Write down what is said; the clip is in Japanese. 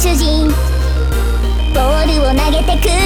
主人。ボールを投げてく。